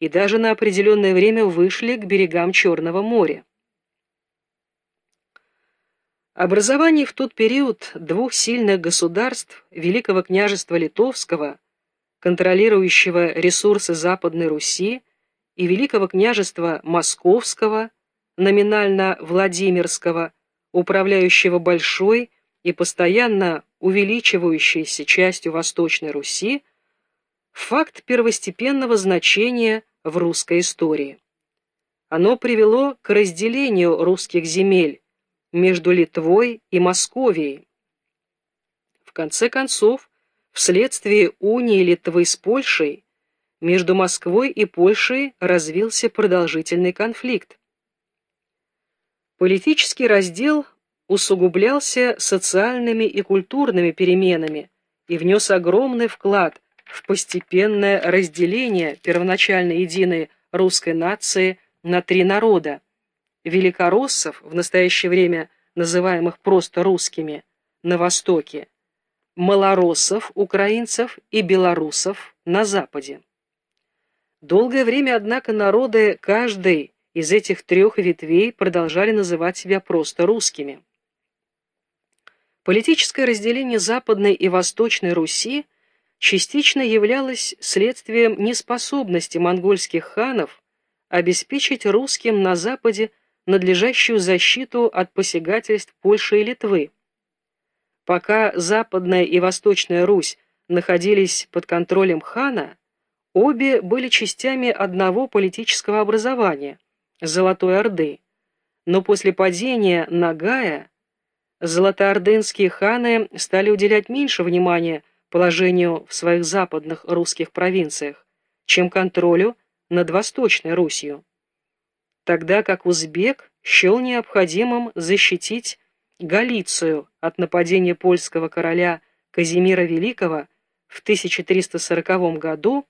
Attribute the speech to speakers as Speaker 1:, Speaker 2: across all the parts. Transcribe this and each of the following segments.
Speaker 1: и даже на определенное время вышли к берегам Черного моря. Образование в тот период двух сильных государств Великого княжества Литовского, контролирующего ресурсы Западной Руси, и Великого княжества Московского, номинально Владимирского, управляющего большой и постоянно увеличивающейся частью Восточной Руси, факт первостепенного значения в русской истории. Оно привело к разделению русских земель между Литвой и Московией. В конце концов, вследствие унии Литвы с Польшей, между Москвой и Польшей развился продолжительный конфликт. Политический раздел усугублялся социальными и культурными переменами и внес огромный вклад в постепенное разделение первоначально единой русской нации на три народа – великороссов, в настоящее время называемых просто русскими, на востоке, малороссов, украинцев и белорусов на западе. Долгое время, однако, народы каждой из этих трех ветвей продолжали называть себя просто русскими. Политическое разделение Западной и Восточной Руси частично являлось следствием неспособности монгольских ханов обеспечить русским на Западе надлежащую защиту от посягательств Польши и Литвы. Пока Западная и Восточная Русь находились под контролем хана, обе были частями одного политического образования – Золотой Орды. Но после падения Нагая золотоордынские ханы стали уделять меньше внимания положению в своих западных русских провинциях, чем контролю над Восточной Русью. Тогда как узбек счел необходимым защитить Галицию от нападения польского короля Казимира Великого в 1340 году,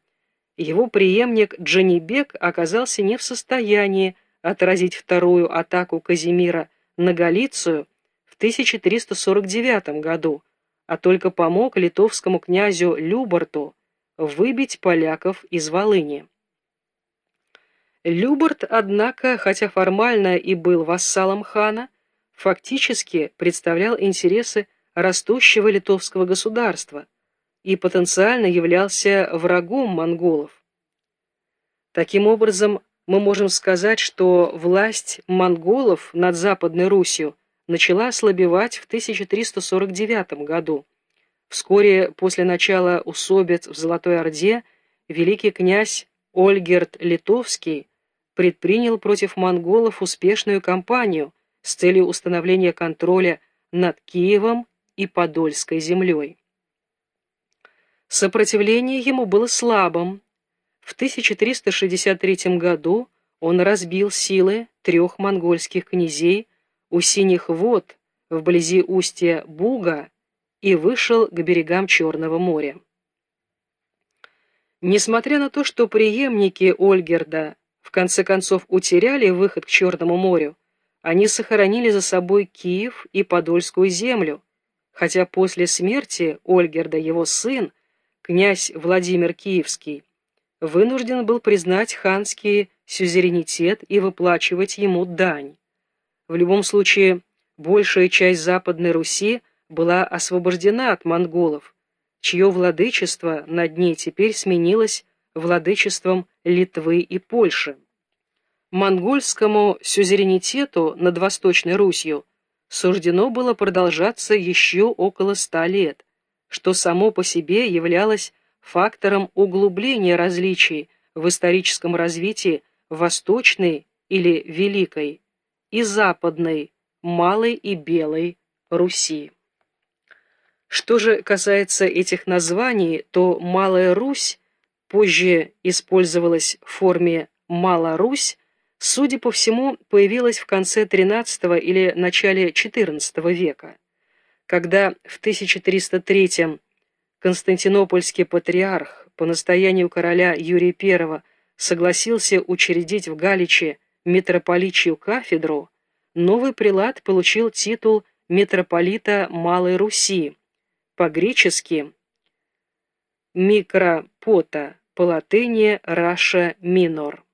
Speaker 1: его преемник Джанибек оказался не в состоянии отразить вторую атаку Казимира на Галицию 1349 году, а только помог литовскому князю Любарту выбить поляков из Волыни. Любарт, однако, хотя формально и был вассалом хана, фактически представлял интересы растущего литовского государства и потенциально являлся врагом монголов. Таким образом, мы можем сказать, что власть монголов над Западной Русью начала ослабевать в 1349 году. Вскоре после начала усобиц в Золотой Орде великий князь Ольгерт Литовский предпринял против монголов успешную кампанию с целью установления контроля над Киевом и Подольской землей. Сопротивление ему было слабым. В 1363 году он разбил силы трех монгольских князей у синих вод вблизи устья Буга и вышел к берегам Черного моря. Несмотря на то, что преемники Ольгерда в конце концов утеряли выход к Черному морю, они сохранили за собой Киев и Подольскую землю, хотя после смерти Ольгерда его сын, князь Владимир Киевский, вынужден был признать ханский сюзеренитет и выплачивать ему дань. В любом случае, большая часть Западной Руси была освобождена от монголов, чье владычество над ней теперь сменилось владычеством Литвы и Польши. Монгольскому сюзеренитету над Восточной Русью суждено было продолжаться еще около ста лет, что само по себе являлось фактором углубления различий в историческом развитии Восточной или Великой и Западной, Малой и Белой Руси. Что же касается этих названий, то Малая Русь позже использовалась в форме Мала-Русь, судя по всему, появилась в конце XIII или начале XIV века, когда в 1303 Константинопольский патриарх по настоянию короля Юрия I согласился учредить в Галиче митрополичью кафедру, новый прилад получил титул митрополита Малой Руси, по-гречески «микропота», по латыни «Раша минор».